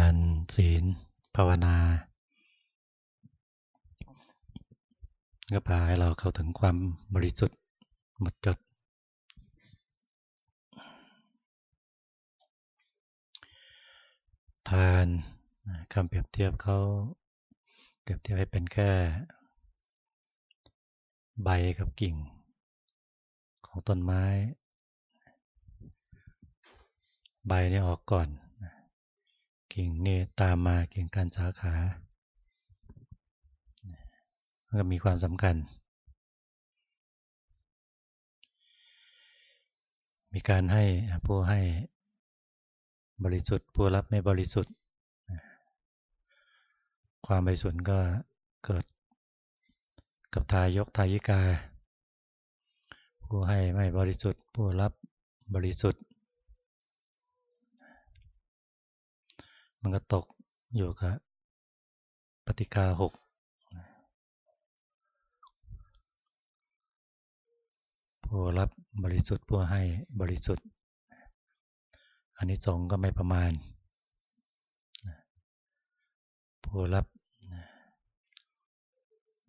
านศีล ภาวนา ก็พาให้เราเข้าถึงความบริสุทธิ์หมดจด ทานคำเปรียบเทียบเขาเปรียบเทียบให้เป็นแค่ ใบกับกิ่ง ของต้นไม้ ใบนี่ออกก่อน ก่งเนี่ตามมากิ่งการสาขาก็มีความสำคัญ มีการให้ผู้ให้บริสุทธิ์ ผู้รับไม่บริสุทธิ์ ความบริสุทธิ์ก็เกิดกับทายกทายิกา ผู้ให้ไม่บริสุทธิ์ ผู้รับบริสุทธิ์ มันก็ตกอยู่กับปฏิกาหกผู้รับบริสุทธิ์ผู้ให้บริสุทธิ์ อันนี้สงก็ไม่ประมาณ ผู้รับ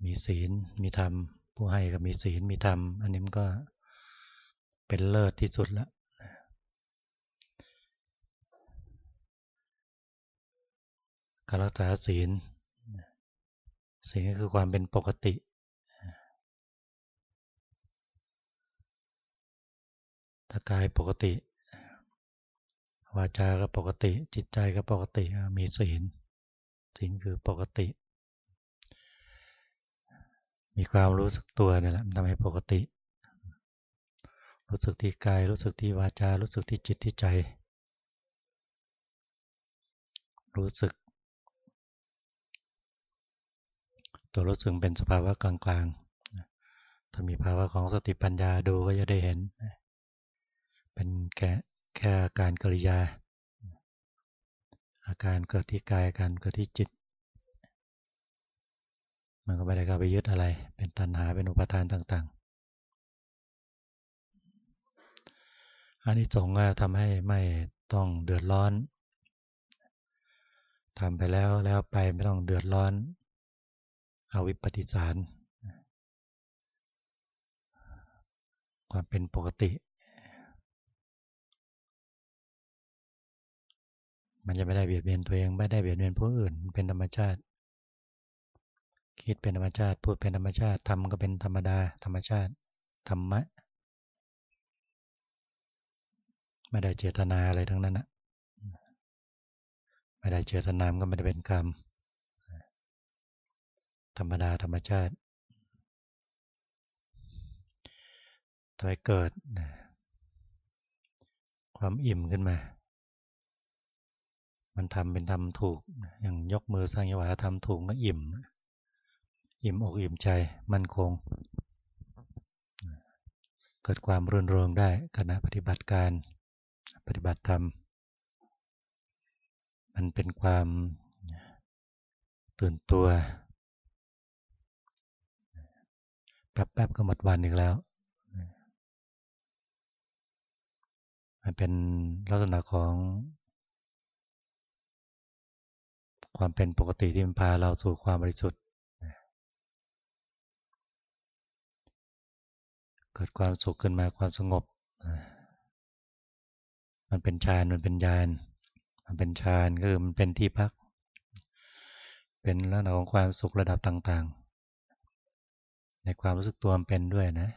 มีศีลมีธรรม ผู้ให้ก็มีศีลมีธรรม อันนี้มันก็เป็นเลิศที่สุดแล้ว การรักษาศีลศีลก็คือความเป็นปกติ ถ้ากายปกติ วาจาก็ปกติ จิตใจก็ปกติมีศีลศีลคือปกติ มีความรู้สึกตัวนี่แหละทำให้ปกติ รู้สึกที่กายรู้สึกที่วาจา รู้สึกที่จิตที่ใจ รู้สึก ตัวรู้สึกเป็นสภาวะกลางๆ ถ้ามีภาวะของสติปัญญาดูก็จะได้เห็น เป็นแค่แค่อาการกริยา อาการเกิดที่กายอาการเกิดที่จิต มันก็ไม่ได้เข้าไปยึดอะไร เป็นตัณหาเป็นอุปทานต่าง ๆ อันนี้สงก็ทำให้ไม่ต้องเดือดร้อนทำไปแล้วแล้วไปไม่ต้องเดือดร้อน อาวิปฏิสาร ความเป็นปกติ มันจะไม่ได้เบียดเบียนตัวเอง ไม่ได้เบียดเบียนผู้อื่น เป็นธรรมชาติ คิดเป็นธรรมชาติ พูดเป็นธรรมชาติทำก็เป็นธรรมดา ธรรมชาติ ธรรมะ ไม่ได้เจตนาอะไรทั้งนั้นนะไม่ได้เจตนามก็ไม่ได้เป็นกรรม ธรรมดาธรรมชาติถอยเกิด ความอิ่มขึ้นมา มันทำเป็นทำถูก อย่างยกมือสร้างยวาทำถูกก็อิ่ม อิ่มอกอิ่มใจมั่นคง เกิดความรื่นเริงได้ขณะปฏิบัติการปฏิบัติธรรม มันเป็นความตื่นตัว แป๊บๆก็หมดวันอีกแล้ว มันเป็นลักษณะของ ความเป็นปกติที่มันพาเราสู่ความบริสุทธิ์ เกิดความสุขขึ้นมาความสงบ มันเป็นฌานมันเป็นญาณมันเป็นฌานก็คือมันเป็นที่พัก เป็นลักษณะของความสุขระดับต่างๆ ในความรู้สึกตัวมันเป็นด้วยนะ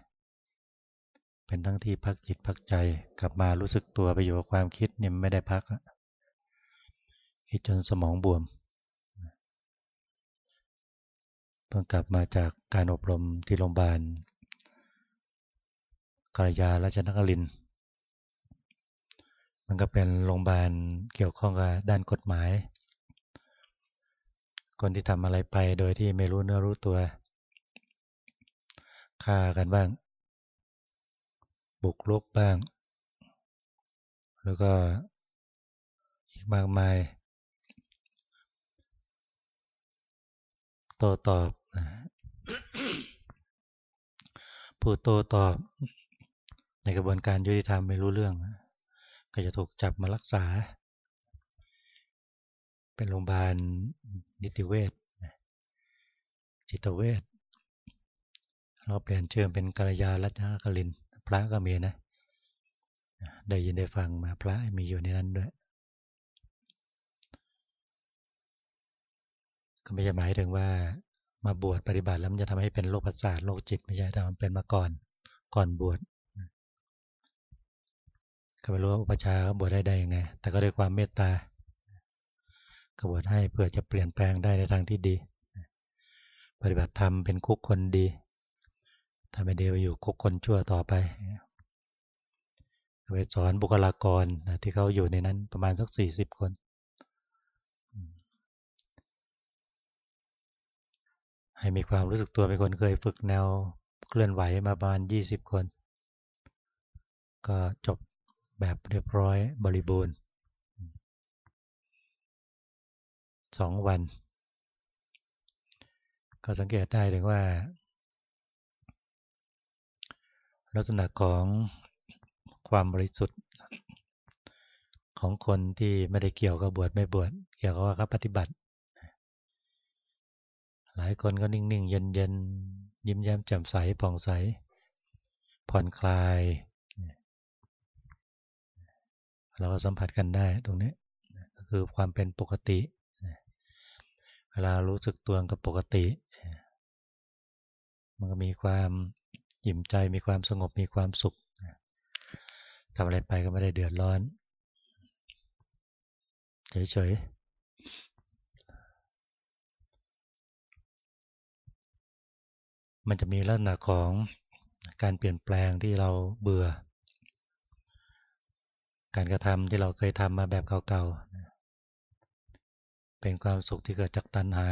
เป็นทั้งที่พักจิตพักใจกลับมารู้สึกตัวไปอยู่กับความคิดเนี่ยไม่ได้พักคิดจนสมองบวมเพิ่งกลับมาจากการอบรมที่โรงพยาบาลกาลยาราชนคริน มันก็เป็นโรงพยาบาลเกี่ยวข้องกับด้านกฎหมาย คนที่ทำอะไรไปโดยที่ไม่รู้เนื้อรู้ตัว ฆ่ากันบ้าง บุกรุกบ้าง แล้วก็อีกมากมายโตตอบผู้โตตอบ ในกระบวนการยุติธรรมไม่รู้เรื่อง ก็จะถูกจับมารักษา เป็นโรงพยาบาลนิติเวชจิตเวช เราเปลี่ยนชื่อเป็นกัลยาลัตนกลิน พระก็มีนะ ได้ยินได้ฟังมาพระมีอยู่ในนั้นด้วย ก็ไม่ใช่หมายถึงว่ามาบวชปฏิบัติแล้วมันจะทำให้เป็นโรคประสาทโรคจิตไม่ใช่แต่มันเป็นมาก่อนก่อนบวชก็ไม่รู้ว่าอุปชาเขาบวชได้ได้ยังไง แต่ก็ด้วยความเมตตาก็บวชให้เพื่อจะเปลี่ยนแปลงได้ในทางที่ดี ปฏิบัติธรรมเป็นคุกคนดี ถ้าไม่ดีไปอยู่คุกคนชั่วต่อไปไปสอนบุคลากรที่เขาอยู่ในนั้นประมาณสักสี่สิบคนให้มีความรู้สึกตัวเป็นคนเคยฝึกแนวเคลื่อนไหวมาประมาณยี่สิบคน ก็จบแบบเรียบร้อยบริบูรณ์สองวัน ก็สังเกตได้ถึงว่า ลักษณะของความบริสุทธิ์ ของคนที่ไม่ได้เกี่ยวกับบวชไม่บวชเกี่ยวกับว่าเขาปฏิบัติ หลายคนก็นิ่งๆ เย็นๆ ยิ้มแย้มแจ่มใสผ่องใส ผ่อนคลาย เราก็สัมผัสกันได้ตรงนี้ก็คือความเป็นปกติเวลารู้สึกตัวกับปกติ มันก็มีความ อิ่มใจมีความสงบมีความสุขทำอะไรไปก็ไม่ได้เดือดร้อนเฉยๆมันจะมีลักษณะของการเปลี่ยนแปลงที่เราเบื่อ การกระทำที่เราเคยทำมาแบบเก่าๆเป็นความสุขที่เกิดจากตัณหา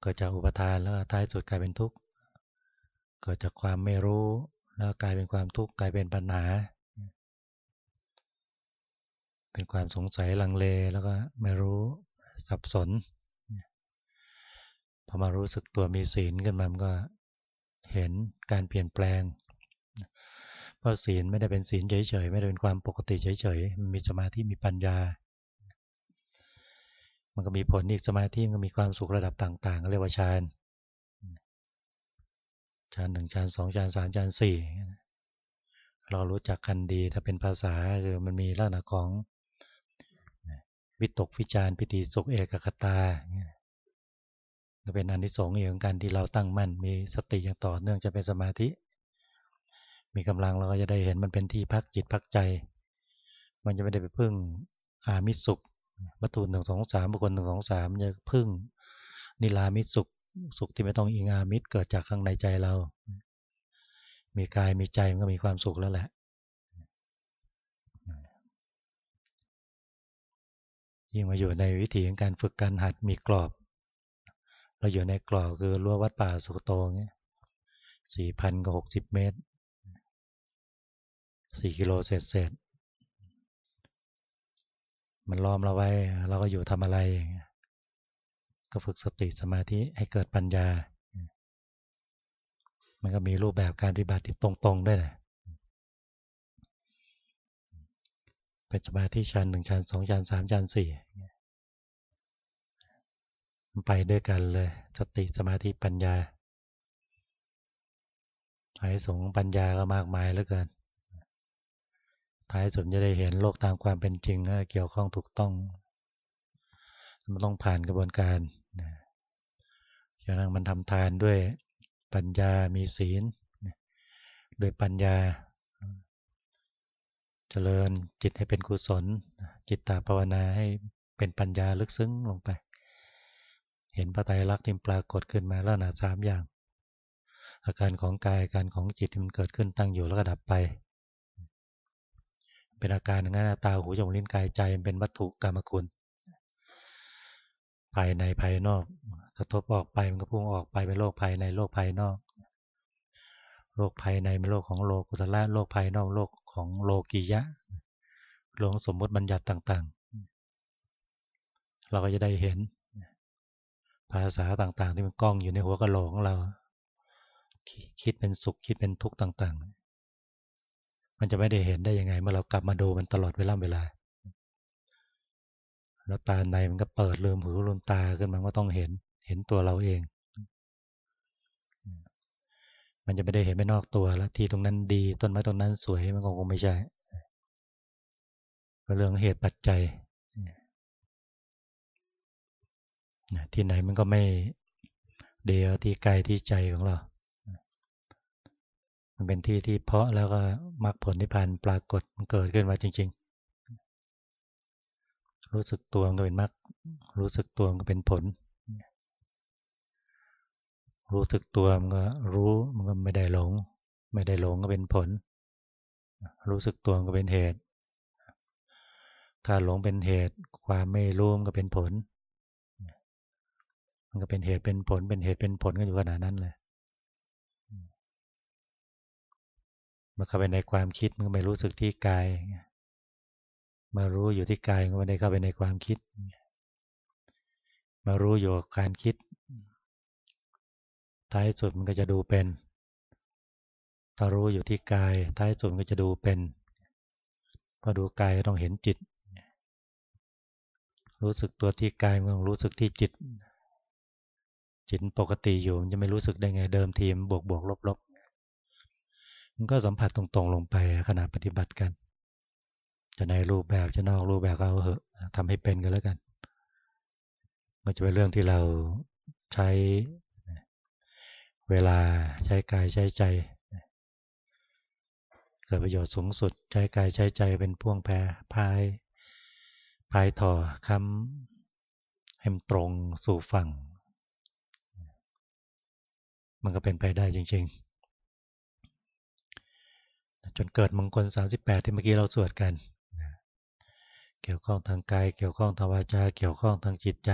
เกิดจากอุปทานแล้วท้ายสุดกลายเป็นทุกข์ เกิดจากความไม่รู้แล้วกลายเป็นความทุกข์กลายเป็นปัญหา เป็นความสงสัยลังเลแล้วก็ไม่รู้สับสนพอมารู้สึกตัวมีศีลขึ้นมามันก็เห็นการเปลี่ยนแปลง เพราะศีลไม่ได้เป็นศีลเฉยๆไม่ได้เป็นความปกติเฉยๆมันมีสมาธิมีปัญญา มันก็มีผลอีกสมาธิมันก็มีความสุขระดับต่าง ๆ เรียกว่าฌาน ชั้นหนึ่งชั้นสองชั้นสามชั้นสี่เรารู้จักกันดีถ้าเป็นภาษาคือมันมีลักษณะของวิตกวิจารปิติสุขเอกคตาก็เป็นอันที่สองเอย่างการที่เราตั้งมั่น มีสติอย่างต่อเนื่องจะเป็นสมาธิ มีกำลังเราก็จะได้เห็นมันเป็นที่พักจิตพักใจ มันจะไม่ได้ไปพึ่งอามิสุขวัตถุหนึ่งสองสามบุคคลหนึ่งสองสามจะพึ่งนิรามิสุข สุขที่ไม่ต้องอิงอามิตรเกิดจากข้างในใจเรา มีกายมีใจมันก็มีความสุขแล้วแหละยิ่งมาอยู่ในวิถีของการฝึกการหัดมีกรอบ เราอยู่ในกรอบคือรั้ววัดป่าสุกโตเงี้ยสี่พันกับหกสิบเมตรสี่กิโลเศษเศษมันล้อมเราไว้ เราก็อยู่ทำอะไรอย่างเงี้ย ก็ฝึกสติสมาธิให้เกิดปัญญา มันก็มีรูปแบบการปฏิบัติที่ตรงๆด้วยนะเป็นสมาธิชั้นหนึ่งชั้นสองชั้นสามชั้นสี่มันไปด้วยกันเลยสติสมาธิปัญญาท้ายสงปัญญาก็มากมายเหลือเกินท้ายสุดจะได้เห็นโลกตามความเป็นจริงเกี่ยวข้องถูกต้อง มันต้องผ่านกระบวนการอย่างนั้นมันทำทานด้วยปัญญามีศีลโดยปัญญา เจริญจิตให้เป็นกุศล จิตตาภาวนาให้เป็นปัญญาลึกซึ้งลงไป เห็นพระไตรลักษณ์ที่ปรากฏขึ้นมาแล้วนะสามอย่าง อาการของกายอาการของจิตที่มันเกิดขึ้นตั้งอยู่แล้วก็ดับไป เป็นอาการอย่างนั้นตาหูจมูกลิ้นกายใจเป็นวัตถุกรรมคุณ ภายในภายนอก กระทบออกไปมันก็พุ่งออกไปเป็นโลกภายในโลกภายนอก โลกภายในเป็นโลกของโลกุตละโลกภายนอกโลกของโลกียะโลกสมมติบัญญัติต่างๆ เราก็จะได้เห็น ภาษาต่างๆ ที่มันกล้องอยู่ในหัวกะโหลกของเรา คิดเป็นสุขคิดเป็นทุกข์ต่าง ๆ มันจะไม่ได้เห็นได้ยังไง เมื่อเรากลับมาดูมันตลอดเวลาเวลา แล้วตาในมันก็เปิดลืมหูลืมตาขึ้นมันก็ต้องเห็นเห็นตัวเราเอง มันจะไม่ได้เห็นไม่นอกตัวแล้ว ที่ตรงนั้นดีต้นไม้ตรงนั้นสวยมันคงไม่ใช่เรื่องเหตุปัจจัยที่ไหนมันก็ไม่เดียวที่กายที่ใจของเรา มันเป็นที่ที่เพาะแล้วก็มรรคผลนิพพานปรากฏมันเกิดขึ้นมาจริง ๆ รู้สึกตัวก็เป็นมรรครู้สึกตัวก็เป็นผล รู้สึกตัวมันก็รู้มันก็ไม่ได้หลง ไม่ได้หลงก็เป็นผล รู้สึกตัวก็เป็นเหตุ ถ้าหลงเป็นเหตุ ความไม่รู้มันก็เป็นผล มันก็เป็นเหตุเป็นผล เป็นเหตุเป็นผลกันอยู่ขนาดนั้นเลยมันเข้าไปในความคิดมันก็ไม่รู้สึกที่กาย มารู้อยู่ที่กายก็ไม่ได้เข้าไปในความคิด มารู้อยู่กับการคิด ท้ายสุดมันก็จะดูเป็นถ้ารู้อยู่ที่กาย ท้ายสุดก็จะดูเป็นพอดูกายต้องเห็นจิต รู้สึกตัวที่กายมันต้องรู้สึกที่จิต จิตปกติอยู่มันจะไม่รู้สึกได้ไงเดิมทีมบวกบวกลบลบมันก็สัมผัสตรงๆลงไปขณะปฏิบัติกัน จะในรูปแบบจะนอกรูปแบบเอาเหอะทำให้เป็นกันแล้วกัน มันจะเป็นเรื่องที่เราใช้เวลาใช้กายใช้ใจเกิดประโยชน์สูงสุดใช้กายใช้ใจเป็นพ่วงแพรพายพายถ่อคำให้มตรงสู่ฝั่ง มันก็เป็นไปได้จริง ๆ จนเกิดมงคล 38 ที่เมื่อกี้เราสวดกัน เกี่ยวข้องทางกาย เกี่ยวข้องทางวาจา เกี่ยวข้องทางจิตใจ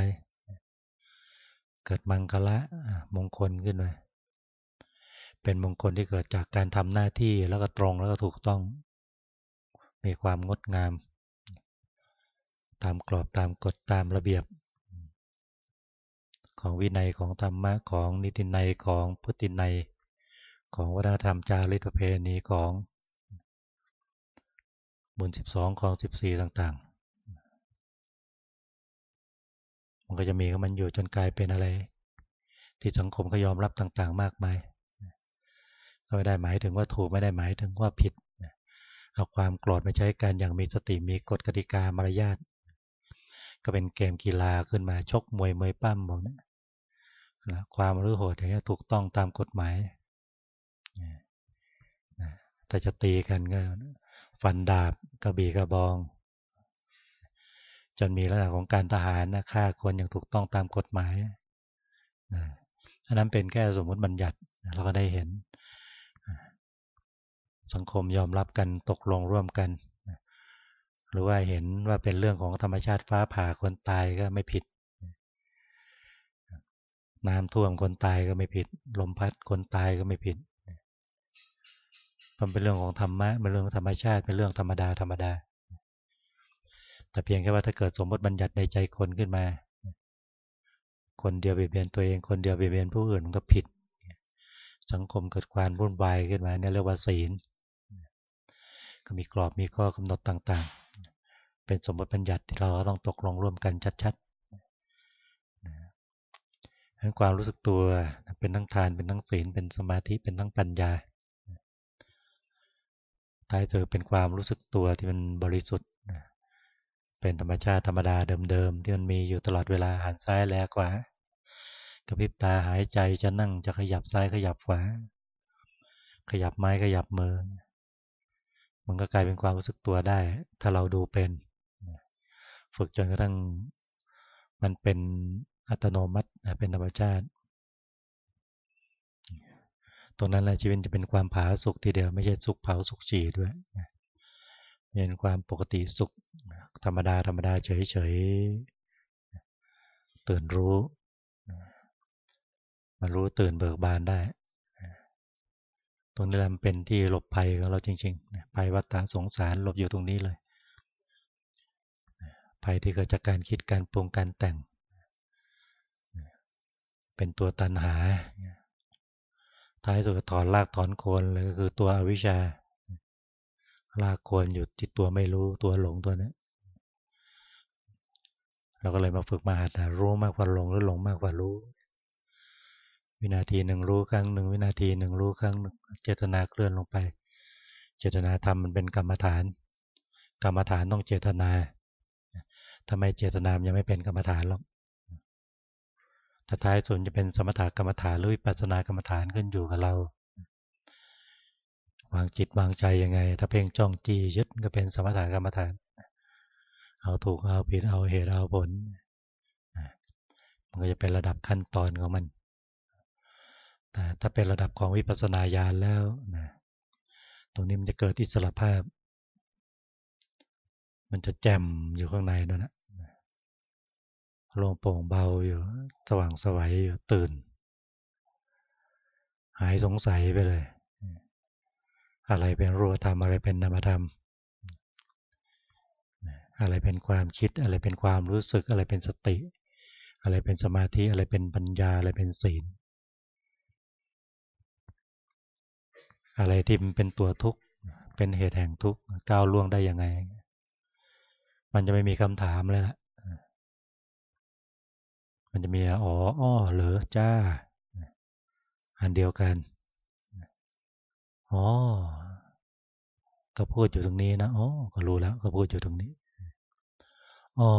เกิดมังคละมงคลขึ้นมาเป็นมงคลที่เกิดจากการทำหน้าที่แล้วก็ตรงแล้วก็ถูกต้อง มีความงดงาม ตามกรอบตามกฎตามระเบียบ ของวินัยของธรรมะของนิตินัยของพุทธินัย ของวัฒนธรรมจารีตประเพณีของบุญสิบสองของสิบสี่ต่างๆ มันก็จะมีมันอยู่จนกลายเป็นอะไร ที่สังคมก็ยอมรับต่างๆ มากมายก็ไม่ได้หมายถึงว่าถูกไม่ได้หมายถึงว่าผิดเอาความโกรธมาใช้การอย่างมีสติมีกฎกติกามารยาทก็เป็นเกมกีฬาขึ้นมาชกมวยมวยปั้มบอกนะความรู้โหดอย่างนี้ถูกต้องตามกฎหมายถ้าจะตีกันก็ฟันดาบกระบี่กระบอง จนมีลักษณะของการทหารนะฆ่าคนอย่างถูกต้องตามกฎหมายอันนั้นเป็นแค่สมมติบัญญัติเราก็ได้เห็น สังคมยอมรับกันตกลงร่วมกัน หรือว่าเห็นว่าเป็นเรื่องของธรรมชาติฟ้าผ่าคนตายก็ไม่ผิด น้ำท่วมคนตายก็ไม่ผิด ลมพัดคนตายก็ไม่ผิดมันเป็นเรื่องของธรรมะเป็นเรื่องธรรมชาติเป็นเรื่องธรรมดาธรรมดา แต่เพียงแค่ว่าถ้าเกิดสมมติบัญญัติในใจคนขึ้นมา คนเดียวเบียดเบียนตัวเอง คนเดียวเบียดเบียนผู้อื่นมันก็ผิด สังคมเกิดความวุ่นวายขึ้นมาเนี่ยเรียกว่าศีล ก็มีกรอบมีข้อกำหนดต่างๆ เป็นสมมติบัญญัติที่เราต้องตกลงร่วมกันชัดนั้นความรู้สึกตัวเป็นทั้งทานเป็นทั้งศีลเป็นสมาธิเป็นทั้งปัญญาท้ายเจอเป็นความรู้สึกตัวที่มันบริสุทธิ์ เป็นธรรมชาติธรรมดาเดิมๆที่มันมีอยู่ตลอดเวลาหันซ้ายแลกว่ากระพริบตาหายใจจะนั่งจะขยับซ้ายขยับขวา ขยับไม้ขยับมือ มันก็กลายเป็นความรู้สึกตัวได้ ถ้าเราดูเป็น ฝึกจนกระทั่งมันเป็นอัตโนมัติเป็นธรรมชาติ ตรงนั้นแหละชีวิตจะเป็นความผาสุกทีเดียวไม่ใช่สุขเผาสุขจีด้วย เป็นความปกติสุข ธรรมดาธรรมดาเฉยเฉยตื่นรู้มารู้ตื่นเบิกบานได้ตรงนี้แหละเป็นที่หลบภัยของเราจริงๆภัยวัฏฏะสงสารหลบอยู่ตรงนี้เลย ภัยที่เกิดจากการคิดการปรุงการแต่ง เป็นตัวตันหา ท้ายสุดถอนรากถอนโคนเลยคือตัวอวิชชา รากโคนอยู่ที่ตัวไม่รู้ตัวหลงตัวนี้เราก็เลยมาฝึกมาหัดรู้มากกว่าหลงหรือหลงมากกว่ารู้ วินาทีหนึ่งรู้ครั้งหนึ่งวินาทีหนึ่งรู้ครั้งหนึ่งเจตนาเคลื่อนลงไป เจตนาทำมันเป็นกรรมฐาน กรรมฐานต้องเจตนาทำไมเจตนามยังไม่เป็นกรรมฐานหรอกถ้าท้ายสุดจะเป็นสมถกรรมฐานหรือวิปัสสนากรรมฐานขึ้นอยู่กับเรา วางจิตวางใจยังไง ถ้าเพ่งจ้องจียึดก็เป็นสมถะกรรมฐาน เอาถูกเอาผิดเอาเหตุเอาผล มันก็จะเป็นระดับขั้นตอนของมัน แต่ถ้าเป็นระดับของวิปัสสนาญาณแล้วนะตรงนี้มันจะเกิดอิสระภาพ มันจะแจ่มอยู่ข้างในนั่นนะลงโปร่งเบาอยู่ สว่างสวัยอยู่ตื่น หายสงสัยไปเลย อะไรเป็นรูปธรรมอะไรเป็นนามธรรม อะไรเป็นความคิดอะไรเป็นความรู้สึกอะไรเป็นสติ อะไรเป็นสมาธิอะไรเป็นปัญญาอะไรเป็นศีล อะไรที่มันเป็นตัวทุกข์เป็นเหตุแห่งทุกข์ก้าวล่วงได้ยังไง มันจะไม่มีคำถามเลยล่ะมันจะมีอ๋ออ้อเหรอจ้า อันเดียวกัน อ๋อ ก็พูดอยู่ตรงนี้นะ อ๋อ ก็รู้แล้ว ก็พูดอยู่ตรงนี้ อ๋อ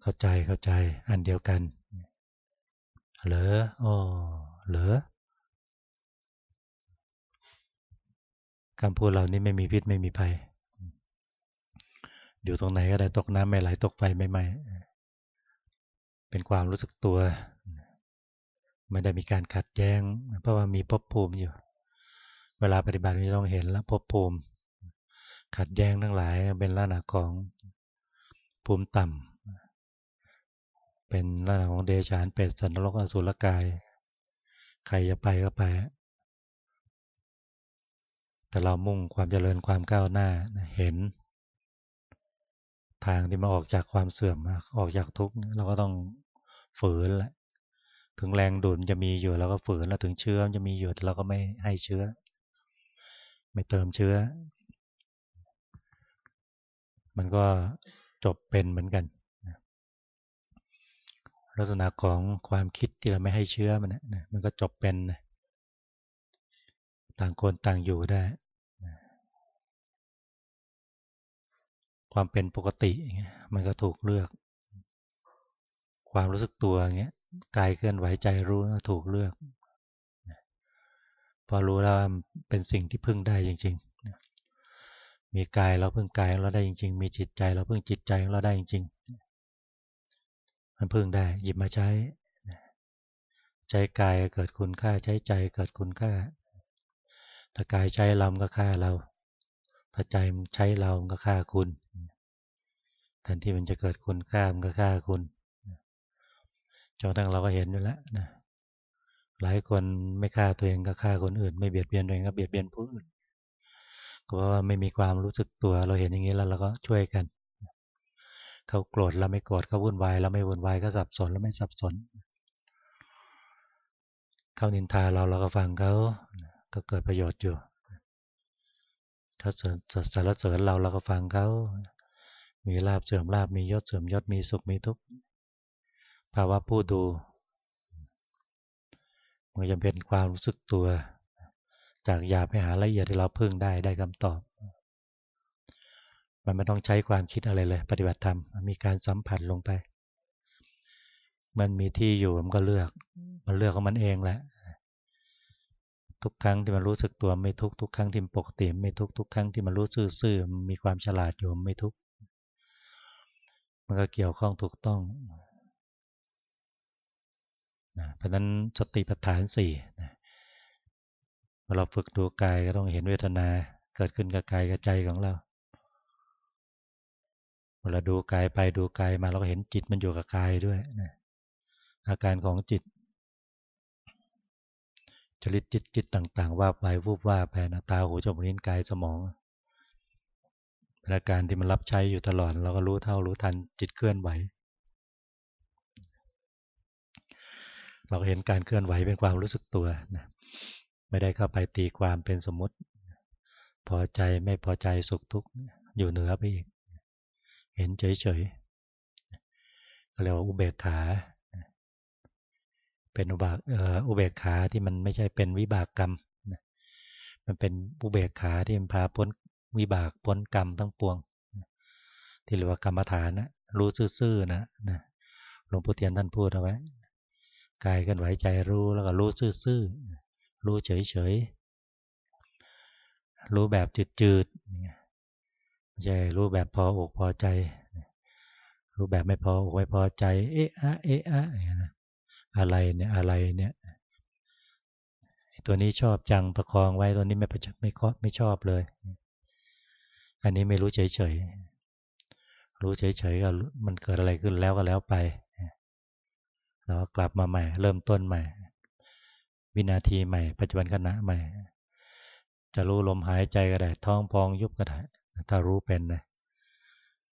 เข้าใจ เข้าใจ อันเดียวกัน เหรอ อ๋อ เหรอคำพูดเหล่านี้ไม่มีพิษไม่มีภัย อยู่ตรงไหนก็ได้ตกน้ำไม่ไหลตกไฟไม่ไหม้เป็นความรู้สึกตัว ไม่ได้มีการขัดแย้ง เพราะว่ามีภพภูมิอยู่ เวลาปฏิบัติจะต้องเห็นแล้วภพภูมิ ขัดแย้งทั้งหลายเป็นลักษณะของภูมิต่ำเป็นลักษณะของเดชานเป็ดสันนรกอสุรกาย ใครจะไปก็ไป แต่เรามุ่งความเจริญความก้าวหน้าเห็น ทางที่มาออกจากความเสื่อมออกจากทุกข์เราก็ต้องฝืนแหละ ถึงแรงดูดจะมีอยู่เราก็ฝืนแล้วถึงเชื้อจะมีอยู่แต่เราก็ไม่ให้เชื้อ ไม่เติมเชื้อ มันก็จบเป็นเหมือนกัน ลักษณะของความคิดที่เราไม่ให้เชื้อมันนะมันก็จบเป็นต่างคนต่างอยู่ได้ ความเป็นปกติมันก็ถูกเลือก ความรู้สึกตัวอย่างเงี้ย กายเคลื่อนไหวใจรู้ถูกเลือก พอรู้แล้วเป็นสิ่งที่พึ่งได้จริงๆ มีกายเราพึ่งกายเราได้จริง ๆ มีจิตใจเราพึ่งจิตใจเราได้จริงๆ มันพึ่งได้หยิบมาใช้ ใช้กายเกิดคุณค่าใช้ใจเกิดคุณค่า ถ้ากายใช้เราก็ค่าเรา ถ้าใจใช้เราก็ค่าคุณแทนที่มันจะเกิดคุณค่ามันก็ค่าคุณ จนทั้งเราก็เห็นอยู่แล้วนะหลายคนไม่ฆ่าตัวเองก็ฆ่าคนอื่น ไม่เบียดเบียนตัวเองก็เบียดเบียนผู้อื่นก็เพราะว่าไม่มีความรู้สึกตัวเราเห็นอย่างนี้แล้วเราก็ช่วยกันเขาโกรธเราไม่โกรธเขาวุ่นวายเราไม่วุ่นวายก็สับสนแล้วไม่สับสนเขานินทาเราเราก็ฟังเขาก็เกิดประโยชน์อยู่เขาสารเสริญเราเราก็ฟังเขามีลาบเสื่อมลาบมียศเสื่อมยศมีสุขมีทุกข์ ภาวะผู้ดูมันจะเป็นความรู้สึกตัว จากหยาบไปหาละเอียดที่เราพึ่งได้ได้คำตอบ มันไม่ต้องใช้ความคิดอะไรเลย ปฏิบัติธรรมมีการสัมผัสลงไป มันมีที่อยู่มันก็เลือก มันเลือกของมันเองแหละทุกครั้งที่มันรู้สึกตัวไม่ทุกทุกครั้งที่มันปกติไม่ทุกทุกครั้งที่มันรู้ซื่อๆมีความฉลาดอยู่ไม่ทุกมันก็เกี่ยวข้องถูกต้อง นะเพราะนั้นสติปัฏฐานสี่นะเมื่อเราฝึกดูกายก็ต้องเห็นเวทนาเกิดขึ้นกับกายกับใจของเราเวลาดูกายไปดูกายมาเราก็เห็นจิตมันอยู่กับกายด้วยนะอาการของจิต จริตจิตจิตต่าง ๆ ว่าไปวูบว่าไปนะตาหูจมูกลิ้นกายสมองเป็นอาการที่มันรับใช้อยู่ตลอดเราก็รู้เท่ารู้ทันจิตเคลื่อนไหว เราเห็นการเคลื่อนไหวเป็นความรู้สึกตัวนะไม่ได้เข้าไปตีความเป็นสมมติ พอใจไม่พอใจสุขทุกข์อยู่เหนือไปอีก เห็นเฉยก็เรียกว่าอุเบกขา เป็นอุบากอุเบกขาที่มันไม่ใช่เป็นวิบากกรรม มันเป็นอุเบกขาที่มันพาพ้นวิบากพ้นกรรมทั้งปวง ที่เรียกว่ากรรมฐานนะรู้ซื่อๆนะนะหลวงปู่เทียนท่านพูดเอาไว้ กายเคลื่อนไหวใจรู้แล้วก็รู้ซื่อๆรู้เฉยๆรู้แบบจืดๆไม่ใช่รู้แบบพออกพอใจ รู้แบบไม่พออกไม่พอใจ เอ๊ะอะเอ๊ะอะอะไรเนี่ยอะไรเนี่ยตัวนี้ชอบจังประคองไว้ตัวนี้ไม่ไม่ไม่ชอบเลย อันนี้ไม่รู้เฉยๆรู้เฉยๆก็มันเกิดอะไรขึ้นแล้วก็แล้วไป เรากลับมาใหม่ เริ่มต้นใหม่ วินาทีใหม่ ปัจจุบันขณะใหม่ จะรู้ลมหายใจก็ได้ ท้องพองยุบก็ได้ ถ้ารู้เป็นนะ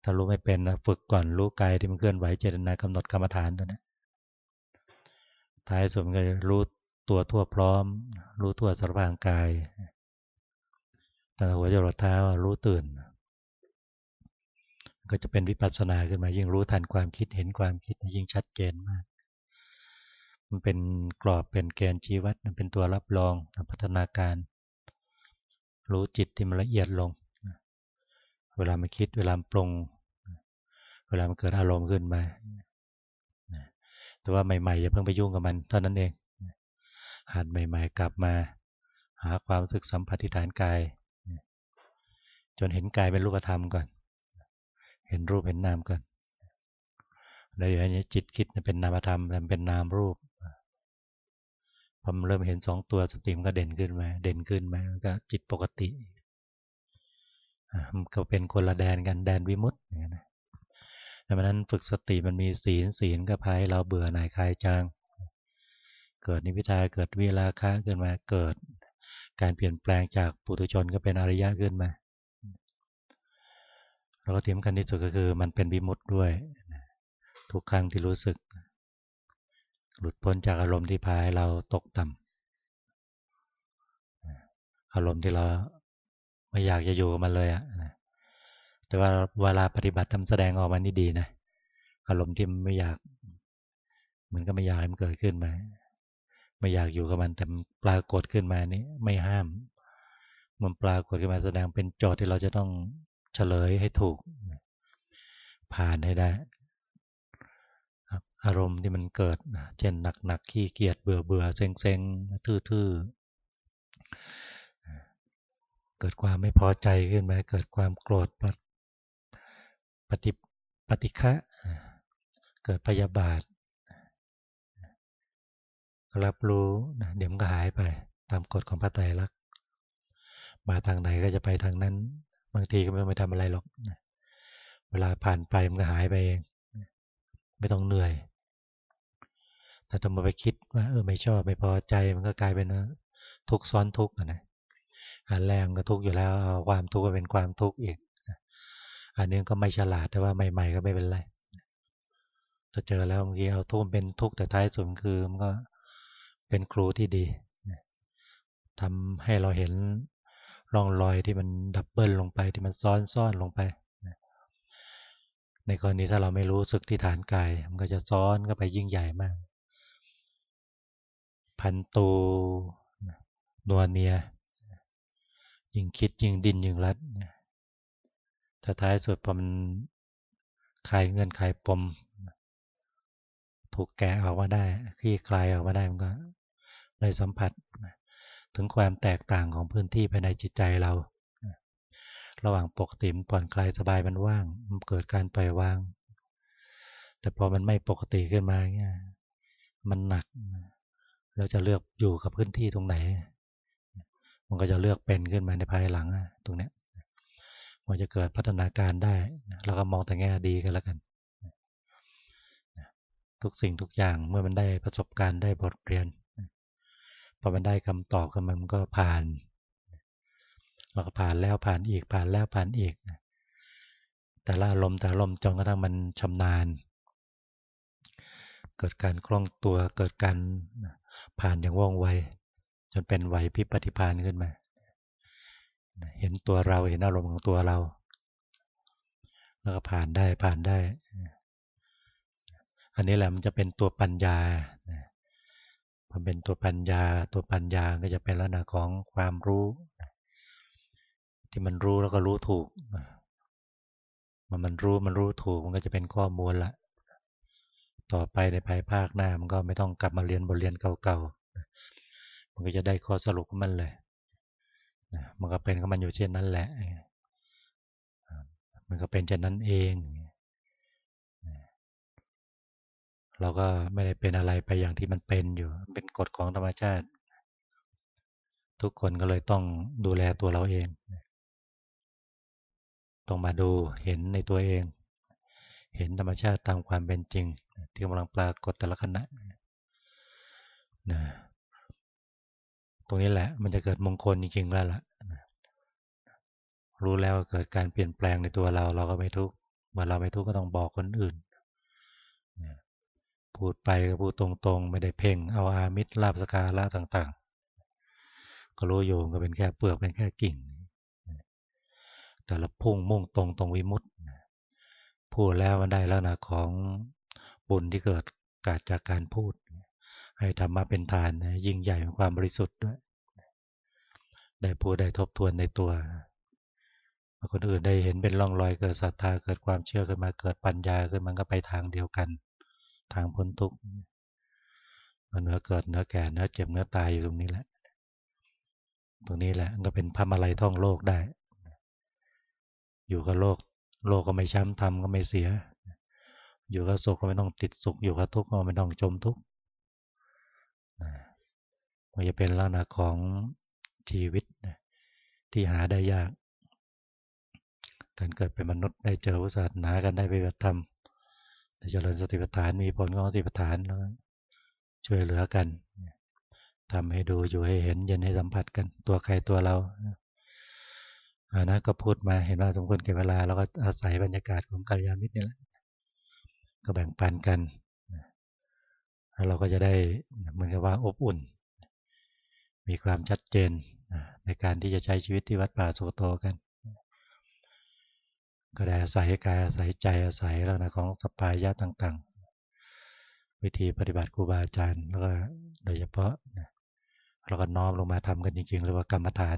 ถ้ารู้ไม่เป็นนะฝึกก่อนรู้กายที่มันเคลื่อนไหวเจตนากำหนดกรรมฐานตัวนี้ท้ายสุดก็รู้ตัวทั่วพร้อม รู้ทั่วสารพางกายแต่หัวจรดเท้ารู้ตื่น ก็จะเป็นวิปัสสนาขึ้นมายิ่งรู้ทันความคิดเห็นความคิดยิ่งชัดเจนมาก มันเป็นกรอบเป็นแกนชีวัดมันเป็นตัวรับรองพัฒนาการ รู้จิตที่มันละเอียดลง เวลามันคิดเวลาปรุงเวลามันเกิดอารมณ์ขึ้นมาแต่ว่าใหม่ๆอย่าเพิ่งไปยุ่งกับมันเท่านั้นเองหัดใหม่ ๆ กลับมาหาความรู้สึกสัมผัสที่ฐานกาย จนเห็นกายเป็นรูปธรรมก่อน เห็นรูปเห็นนามก่อน แล้วอย่างนี้จิตคิดเป็นนามธรรมเป็นนามรูปพอมันเริ่มเห็นสองตัวสติมก็เด่นขึ้นมา เด่นขึ้นมาก็จิตปกติมันก็เป็นคนละแดนกันแดนวิมุตต์อย่างนั้นดังนั้นฝึกสติมันมีศีลศีลก็พายเราเบื่อหน่ายคลายจางเกิดนิพิทาเกิดวิราคะขึ้นมาเกิด การเปลี่ยนแปลงจากปุถุชนก็เป็นอริยะขึ้นมาแล้วก็ที่สำคัญที่สุดก็คือมันเป็นวิมุตต์ด้วย ทุกครั้งที่รู้สึก หลุดพ้นจากอารมณ์ที่พาให้เราตกต่ำอารมณ์ที่เราไม่อยากจะอยู่กับมันเลยอะแต่ว่าเวลาปฏิบัติทำแสดงออกมานี่ดีนะอารมณ์ที่ไม่อยากเหมือนก็ไม่อยากให้มันเกิดขึ้นมาไม่อยากอยู่กับมันแต่ปรากฏขึ้นมานี่ไม่ห้าม มันปรากฏขึ้นมาแสดงเป็นโจทย์ที่เราจะต้องเฉลยให้ถูก ผ่านให้ได้ อารมณ์ที่มันเกิดเช่นหนักๆขี้เกียจเบื่อเบื่อเซ็งเซ็งทื่อๆเกิดความไม่พอใจขึ้นมาเกิดความโกรธปฏิปฏิฆะเกิดพยาบาท รับรู้เดี๋ยวมันก็หายไปตามกฎของพระไตรลักษณ์มาทางไหนก็จะไปทางนั้น บางทีก็ไม่ต้องไปทำอะไรหรอก เวลาผ่านไปมันก็หายไปเอง ไม่ต้องเหนื่อย ถ้ามาไปคิดว่าเออไม่ชอบไม่พอใจมันก็กลายเป็นทุกซ้อนทุกนะอันแรงก็ทุกอยู่แล้วความทุกข์ก็เป็นความทุกข์อีกอันนี้ก็ไม่ฉลาดแต่ว่าใหม่ ๆ ก็ไม่เป็นไรถ้าเจอแล้วบางทีเอาทุกข์เป็นทุกข์แต่ท้ายสุดคือมันก็เป็นครูที่ดีทำให้เราเห็นร่องรอยที่มันดับเบิลลงไปที่มันซ้อนซ่อนลงไป ในกรณีถ้าเราไม่รู้สึกที่ฐานกาย มันก็จะซ้อนก็ไปยิ่งใหญ่มาก พันตูนัวเนียยิ่งคิดยิ่งดินยิ่งรัดถ้าท้ายสุดพอมันคลายเงินคลายปม ถูกแกะออกมาได้คลี่คลายออกมาได้มันก็เลยสัมผัสถึงความแตกต่างของพื้นที่ภายในจิตใจเรา ระหว่างปกติมันผ่อนคลายสบายมันว่าง มันเกิดการปล่อยวาง แต่พอมันไม่ปกติขึ้นมาเนี่ยมันหนัก เราจะเลือกอยู่กับพื้นที่ตรงไหน มันก็จะเลือกเป็นขึ้นมาในภายหลังตรงนี้มันจะเกิดพัฒนาการได้แล้วก็มองแต่แง่ดีกันแล้วกัน ทุกสิ่งทุกอย่างเมื่อมันได้ประสบการณ์ได้บทเรียนพอมันได้คำตอบกันมันก็ผ่าน เราก็ผ่านแล้วผ่านอีกผ่านแล้วผ่านอีก แต่ละอารมณ์แต่ลมจนกระทั่งมันชำนาญ เกิดการคล่องตัวเกิดการ ผ่านอย่างว่องไวจนเป็นไหวพิปฏิพานขึ้นมา เห็นตัวเราเห็นอารมณ์ของตัวเรา แล้วก็ผ่านได้ผ่านได้ อันนี้แหละมันจะเป็นตัวปัญญาพอเป็นตัวปัญญา ตัวปัญญาก็จะเป็นลักษณะของความรู้ ที่มันรู้แล้วก็รู้ถูก มันมันรู้มันรู้ถูกมันก็จะเป็นข้อมูลละ ต่อไปในภายภาคหน้ามันก็ไม่ต้องกลับมาเรียนบทเรียนเก่าๆ มันก็จะได้ข้อสรุปของมันเลย มันก็เป็นของมันอยู่เช่นนั้นแหละ มันก็เป็นเช่นนั้นเอง เราก็ไม่ได้เป็นอะไรไปอย่างที่มันเป็นอยู่ เป็นกฎของธรรมชาติ ทุกคนก็เลยต้องดูแลตัวเราเอง ต้องมาดูเห็นในตัวเอง เห็นธรรมชาติตามความเป็นจริง ที่กำลังปรากฏแต่ละขณะนะตรงนี้แหละมันจะเกิดมงคลจริงๆแล้วล่ะรู้แล้วเกิดการเปลี่ยนแปลงในตัวเรา เราก็ไม่ทุกข์เมื่อเราไม่ทุกข์ก็ต้องบอกคนอื่นพูดไปก็พูดตรงๆ ไม่ได้เพ่งเอาอามิตรลาบสกาละต่างๆ ก็รู้อยู่ก็เป็นแค่เปลือกเป็นแค่กิ่ง แต่ละพุ่งมุ่งตรงตรงวิมุตต์พูดแล้วมันได้แล้วนะของ บุญที่เกิดกาดจากการพูด ให้ธรรมะเป็นฐานนะยิ่งใหญ่ความบริสุทธิ์ด้วย ได้พูดได้ทบทวนในตัวคนอื่นได้เห็นเป็นร่องรอยเกิดศรัทธาเกิดความเชื่อขึ้นมาเกิดปัญญาขึ้นมันก็ไปทางเดียวกัน ทางพ้นทุกข์เนื้อเกิดเนื้อแก่เนื้อเจ็บเนื้อตายอยู่ตรงนี้แหละ ตรงนี้แหละก็เป็นพระมาลัยท่องโลกได้ อยู่กับโลก โลกก็ไม่ช้ำทำก็ไม่เสีย อยู่กับสุขก็ไม่ต้องติดสุข อยู่กับทุกข์ก็ไม่ต้องจมทุกข์มันจะเป็นลักษณะของชีวิตที่หาได้ยากการเกิดเป็นมนุษย์ได้เจอพุทธศาสนากันได้ไปแบบธรรมได้เจริญสติปัฏฐานมีผลของสติปัฏฐานแล้วช่วยเหลือกันทำให้ดูอยู่ให้เห็นเย็นให้สัมผัสกันตัวใครตัวเราอานะก็พูดมาเห็นว่าสมควรเก็บเวลาเราก็อาศัยบรรยากาศของกัลยาณมิตรนี่แหละ ก็แบ่งปันกันแล้วเราก็จะได้เหมือนกับว่าอบอุ่น มีความชัดเจนในการที่จะใช้ชีวิตที่วัดป่าสุโตกัน ก็ได้อาศัยกายอาศัยใจอาศัยแล้วนะของสปายะต่างๆ วิธีปฏิบัติครูบาอาจารย์แล้วก็โดยเฉพาะเราก็น้อมลงมาทำกันจริงๆเรียกว่ากรรมฐาน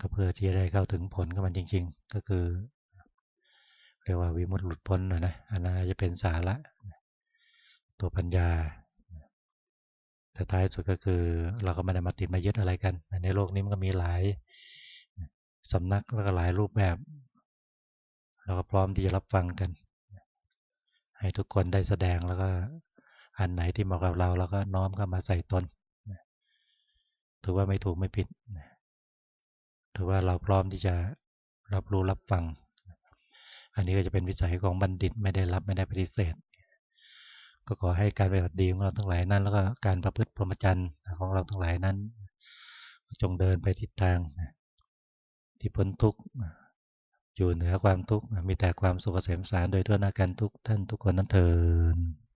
ก็เพื่อที่จะได้เข้าถึงผลของมันจริง ๆ ก็คือ เรียกว่าวิมุตติหลุดพ้นนะนะอันนั้นจะเป็นสาระตัวปัญญา แต่ท้ายสุดก็คือเราก็ไม่ได้มาติดมายึดอะไรกัน ในโลกนี้มันก็มีหลายสำนักแล้วก็หลายรูปแบบ เราก็พร้อมที่จะรับฟังกัน ให้ทุกคนได้แสดงแล้วก็อันไหนที่เหมาะกับเราเราก็น้อมเข้ามาใส่ตนถือว่าไม่ถูกไม่ผิดถือว่าเราพร้อมที่จะรับรู้รับฟัง อันนี้ก็จะเป็นวิสัยของบัณฑิตไม่ได้รับไม่ได้ปฏิเสธ ก็ขอให้การปฏิบัติดีของเราทั้งหลายนั้น แล้วก็การประพฤติพรหมจรรย์ของเราทั้งหลายนั้น จงเดินไปทิศทางที่พ้นทุกข์อยู่เหนือความทุกข์มีแต่ความสุขเกษมสารโดยทั่วหน้ากันทุกท่านทุกคนนั้นเถิด